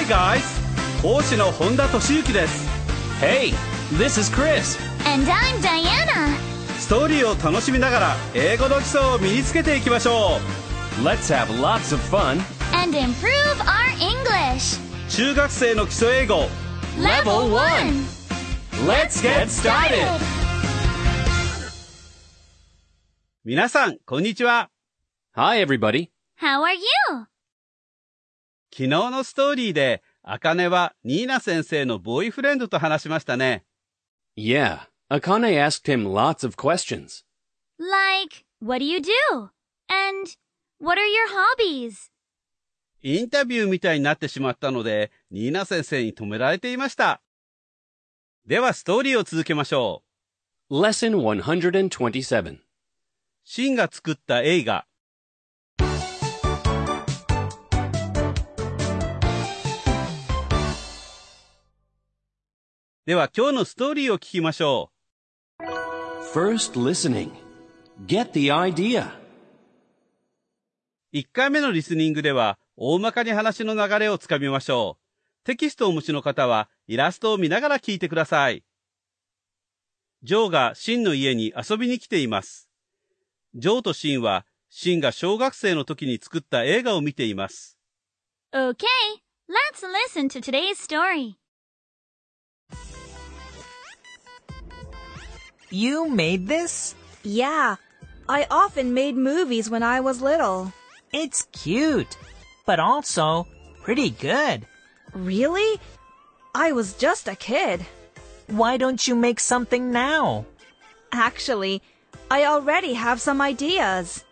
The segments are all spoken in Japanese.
Hi guys! 講師の本田俊之です。 Hey, this is Chris. And I'm Diana. ストーリーを楽しみながら英語の基礎を身につけていきましょ Let's have lots of fun. And improve our English. う中学生の基礎英語 Level 1. Let's get started. 皆さん、こんにちは。 Hi, everybody. How are you? 昨日のストーリーで、あかねはニーナ先生のボーイフレンドと話しましたね。Yeah, Akane asked him lots of questions. Like, what do you do? And what are your hobbies? インタビューみたいになってしまったので、ニーナ先生に止められていました。では、ストーリーを続けましょう。Lesson 127. シンが作った映画。では今日のストーリーを聞きましょ First listening. Get the idea. う。1回目のリスニングでは大まかに話の流れをつかみましょう。テキストをお持ちの方はイラストを見ながら聞いてください。ジョーがシンの家に遊びに来ています。ジョーとシンはシンが小学生の時に作った映画を見ています。Okay, let's listen to today's story. You made this? Yeah, I often made movies when I was little. It's cute, but also pretty good. Really? I was just a kid. Why don't you make something now? Actually, I already have some ideas.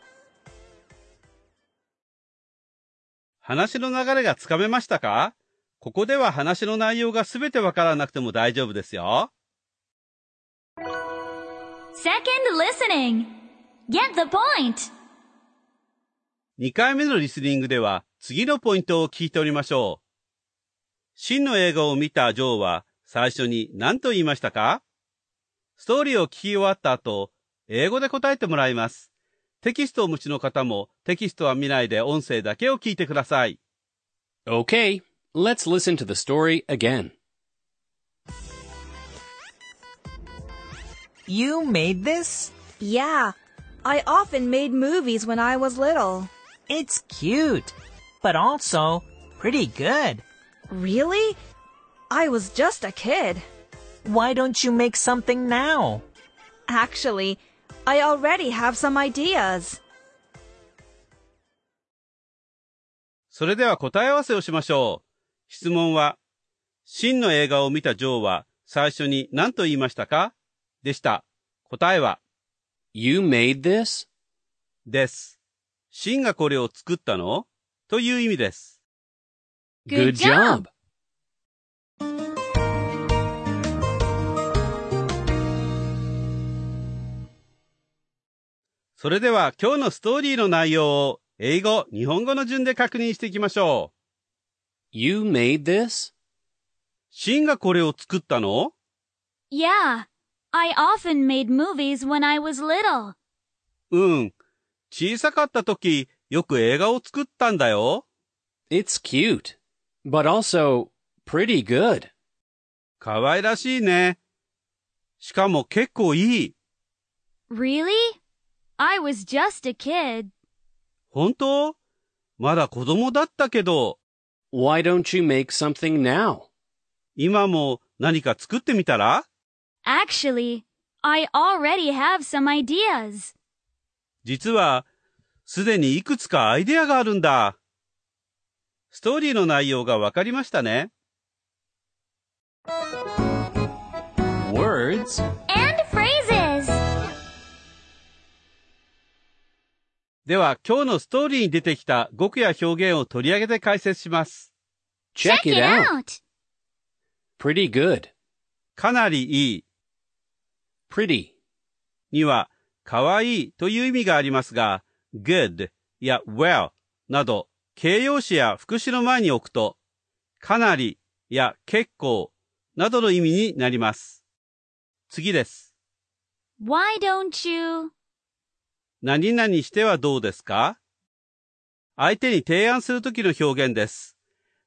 話の流れがつかめましたかここでは話の内容がすべてわからなくても大丈夫ですよ。 Second listening. Get the point. 2回目のリスニングでは次のポイントを聞いておりましょう。真の映画を見たジョーは最初に何と言いましたか？ストーリーを聞き終わった後、英語で答えてもらいます。テキストをお持ちの方もテキストは見ないで音声だけを聞いてください。Okay, let's listen to the story again. You made this? Yeah, I often made movies when I was little. It's cute, but also pretty good. Really? I was just a kid. Why don't you make something now? Actually, I already have some ideas. それでは答え合わせをしましょう。質問は、真の映画を見たジョーは最初に何と言いましたか でした。答えは、You made this? です。真がこれを作ったの？という意味です。Good job. それでは今日のストーリーの内容を英語、日本語の順で確認していきましょう。You made this? 真がこれを作ったの？Yeah, I often made movies when I was little. うん。小さかった時、よく映画を作ったんだよ。 It's cute, but also pretty good. 可愛らしいね。しかも結構いい。 Really? I was just a kid. 本当まだ子供だったけど、 Why don't you make something now? 今も何か作ってみたら 実は、すでにいくつかアイデアがあるんだ。ストーリーの内容が分かりましたね。では、今日のストーリーに出てきた語句や表現を取り上げて解説します。かなりいい。Pretty. には、かわいいという意味がありますが、good や well など形容詞や副詞の前に置くと、かなりや結構などの意味になります。次です。Why don't you? 何々してはどうですか？相手に提案するときの表現です。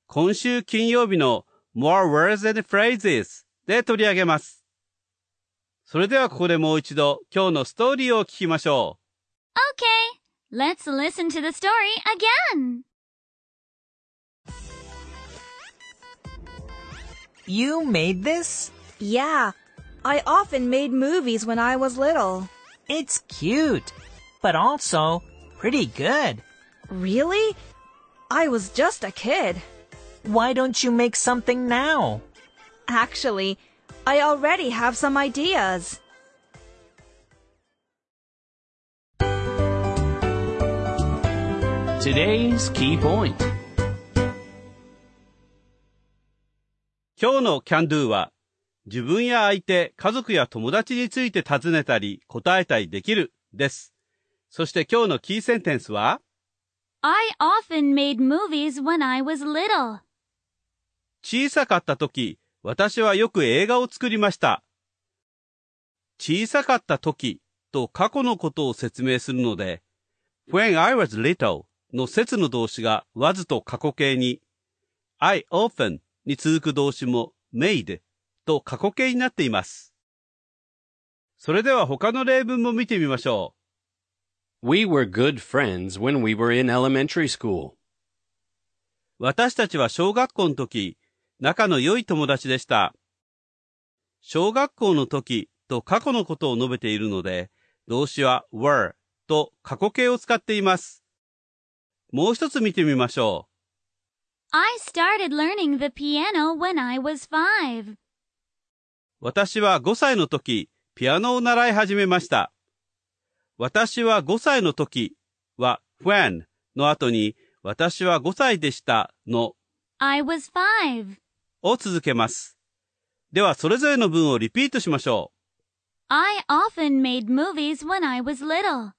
今週金曜日の More Words and Phrases で取り上げます。それではここでもう一度今日のストーリーを聞きましょ Okay, let's listen to the story again. You made this? Yeah, I often made movies when I was little. It's cute, but also pretty good. Really? I was just a kid. Why don't you make something now? Actually, I already have some ideas. Today's key point. う。今日の can do は自分や相手、家族や友達について尋ねたり答えたりできるです。そして今日のキーセンテンスは I often made movies when I was little. 小さかった時、私はよく映画を作りました。小さかった時と過去のことを説明するので、when I was little の説の動詞が was と過去形に、I often に続く動詞も made と過去形になっています。それでは他の例文も見てみましょ We were good friends when we were in elementary school. う。私たちは小学校の時、仲の良い友達でした。小学校の時と過去のことを述べているので、動詞は were と過去形を使っています。もう一つ見てみましょ I started learning the piano when I was five. う。私は5歳の時、ピアノを習い始めました。私は5歳の時は when の後に、私は5歳でしたの I was five. を続けます。では、それぞれの文をリピートしましょう。 I often made movies when I was little.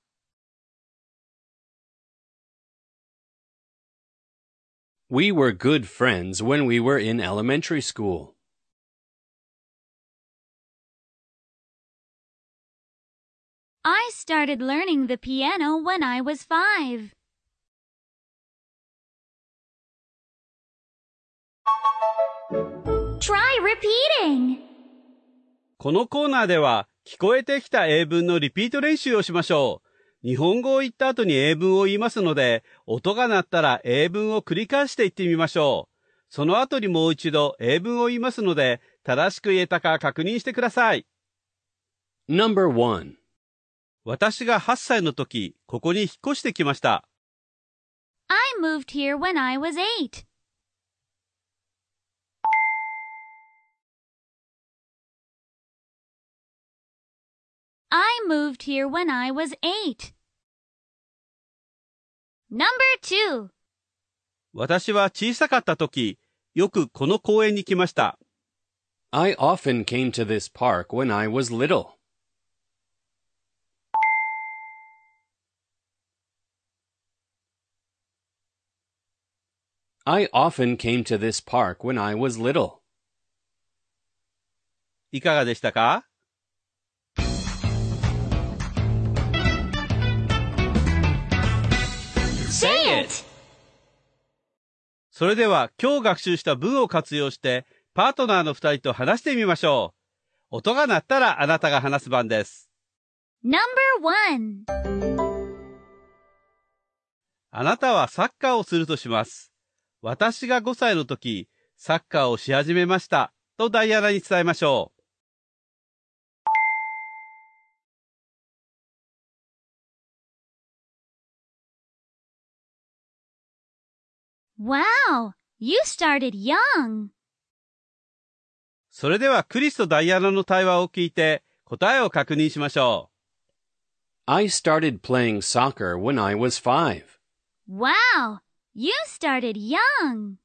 We were good friends when we were in elementary school. I started learning the piano when I was five. このコーナーでは聞こえてきた英文のリピート練習をしましょう。日本語を言った後に英文を言いますので、音が鳴ったら英文を繰り返して言ってみましょう。その後にもう一度英文を言いますので、正しく言えたか確認してください。Number one. 私が8歳の時、ここに引っ越してきました。I moved here when I was eight. I moved here when I was eight. Number two. 私は小さかった時、よくこの公園に来ました。I often came to this park when I was little. I often came to this park when I was little. いかがでしたか Say it. それでは今日学習した文を活用してパートナーの二人と話してみましょう。音が鳴ったらあなたが話す番です。あなたはサッカーをするとします。私が5歳の時、サッカーをし始めました。とダイアナに伝えましょう。Wow, you started young. それではクリスとダイアナの対話を聞いて答えを確認しましょ I started playing soccer when I was five. Wow, you started young. う。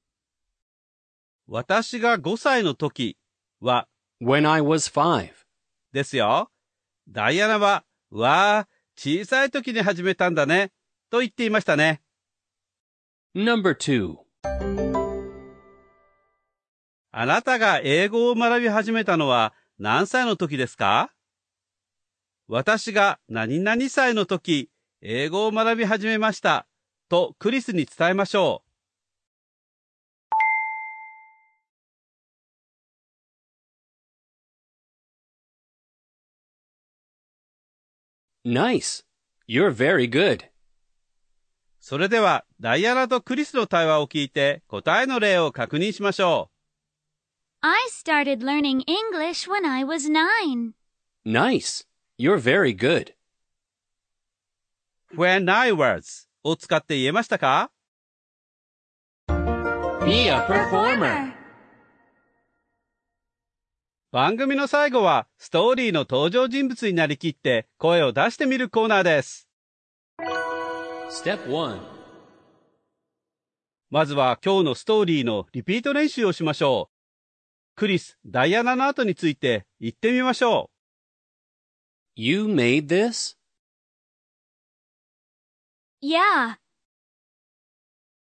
私が5歳の時は When I was five. ですよ。ダイアナは、わあ、小さい時に始めたんだね。と言っていましたね。Number two. あなたが英語を学び始めたのは何歳の時ですか？私が何々歳の時、英語を学び始めましたとクリスに伝えましょう。Nice. You're very good. それでは、ダイアナとクリスの対話を聞いて答えの例を確認しましょ I started learning English when I was nine. Nice. You're very good. う。When I was を使って言えましたか？Be a performer. 番組の最後は、ストーリーの登場人物になりきって声を出してみるコーナーです。Step 1. まずは今日のストーリーのリピート練習をしましょう。クリス、ダイアナの後について言ってみましょ You made this? Yeah.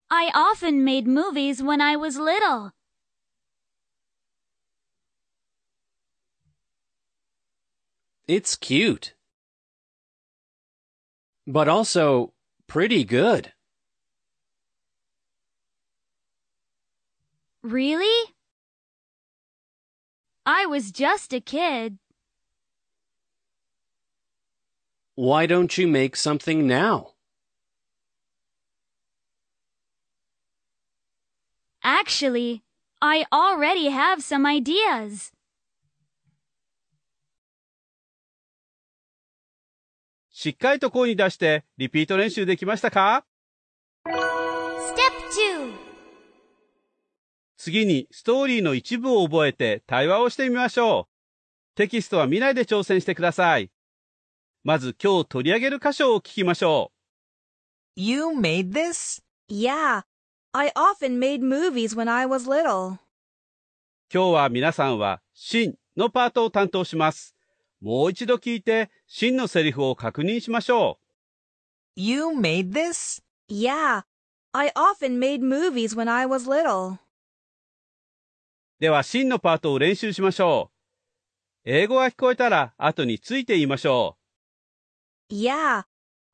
I often made movies when I was little. It's cute. But also pretty good. Really? I was just a kid. Why don't you make something now? Actually, I already have some ideas. しっかりと声に出してリピート練習できましたか？Step 2. 次にストーリーの一部を覚えて対話をしてみましょう。テキストは見ないで挑戦してください。まず今日取り上げる箇所を聞きましょ You made this? Yeah. I often made movies when I was little. う。今日は皆さんは、シンのパートを担当します。もう一度聞いて、シンのセリフを確認しましょ You made this? Yeah. I often made movies when I was little. う。では、シンのパートを練習しましょう。英語が聞こえたら、後について言いましょ Yeah.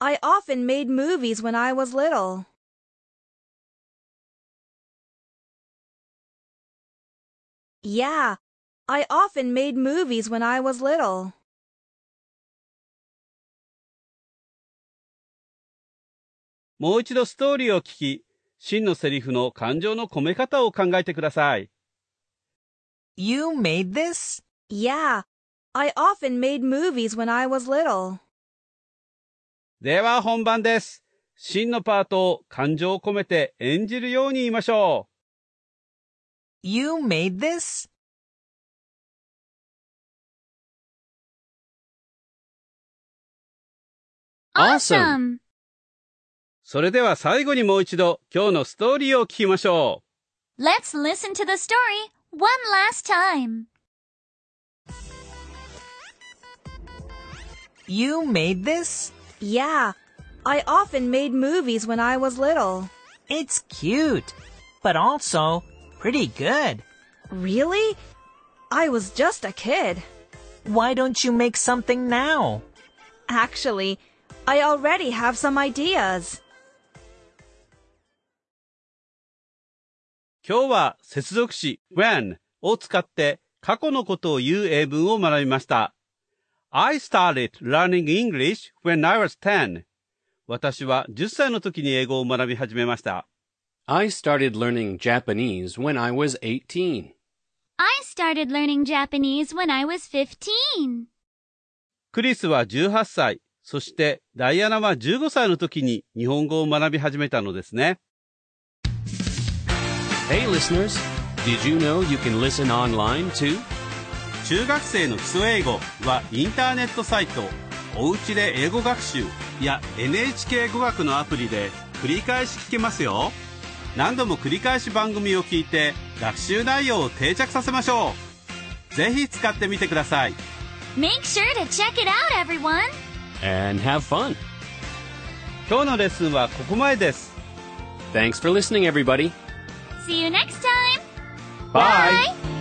I often made movies when I was little. Yeah. I often made movies when I was little. もう一度ストーリーを聞き、シンのセリフの感情の込め方を考えてください。You made this? Yeah. I often made movies when I was little. では本番です。シンのパートを感情を込めて演じるように言いましょ You made this? Awesome. う。それでは最後にもう一度今日のストーリーを聞きましょ Let's listen to the story one last time. You made this? Yeah. I often made movies when I was little. It's cute, but also pretty good. Really? I was just a kid. Why don't you make something now? Actually, I already have some ideas. 今日は接続詞 when を使って過去のことを言う英文を学びました。I started learning English when I was 10. 私は10歳の時に英語を学び始めました。I started learning Japanese when I was 18. I started learning Japanese when I was 15. クリスは18歳、そしてダイアナは15歳の時に日本語を学び始めたのですね。Hey listeners, did you know you can listen online too? 中学生の基礎英語はインターネットサイトおうちで英語学習や NHK 語学のアプリで繰り返し聞けますよ何度も繰り返し番組を聞いて学習内容を定着させましょうぜひ使ってみてください Make sure to check it out, everyone. And have fun. 今日のレッスンはここまでです Thanks for listening everybody. See you next time. Bye. Bye.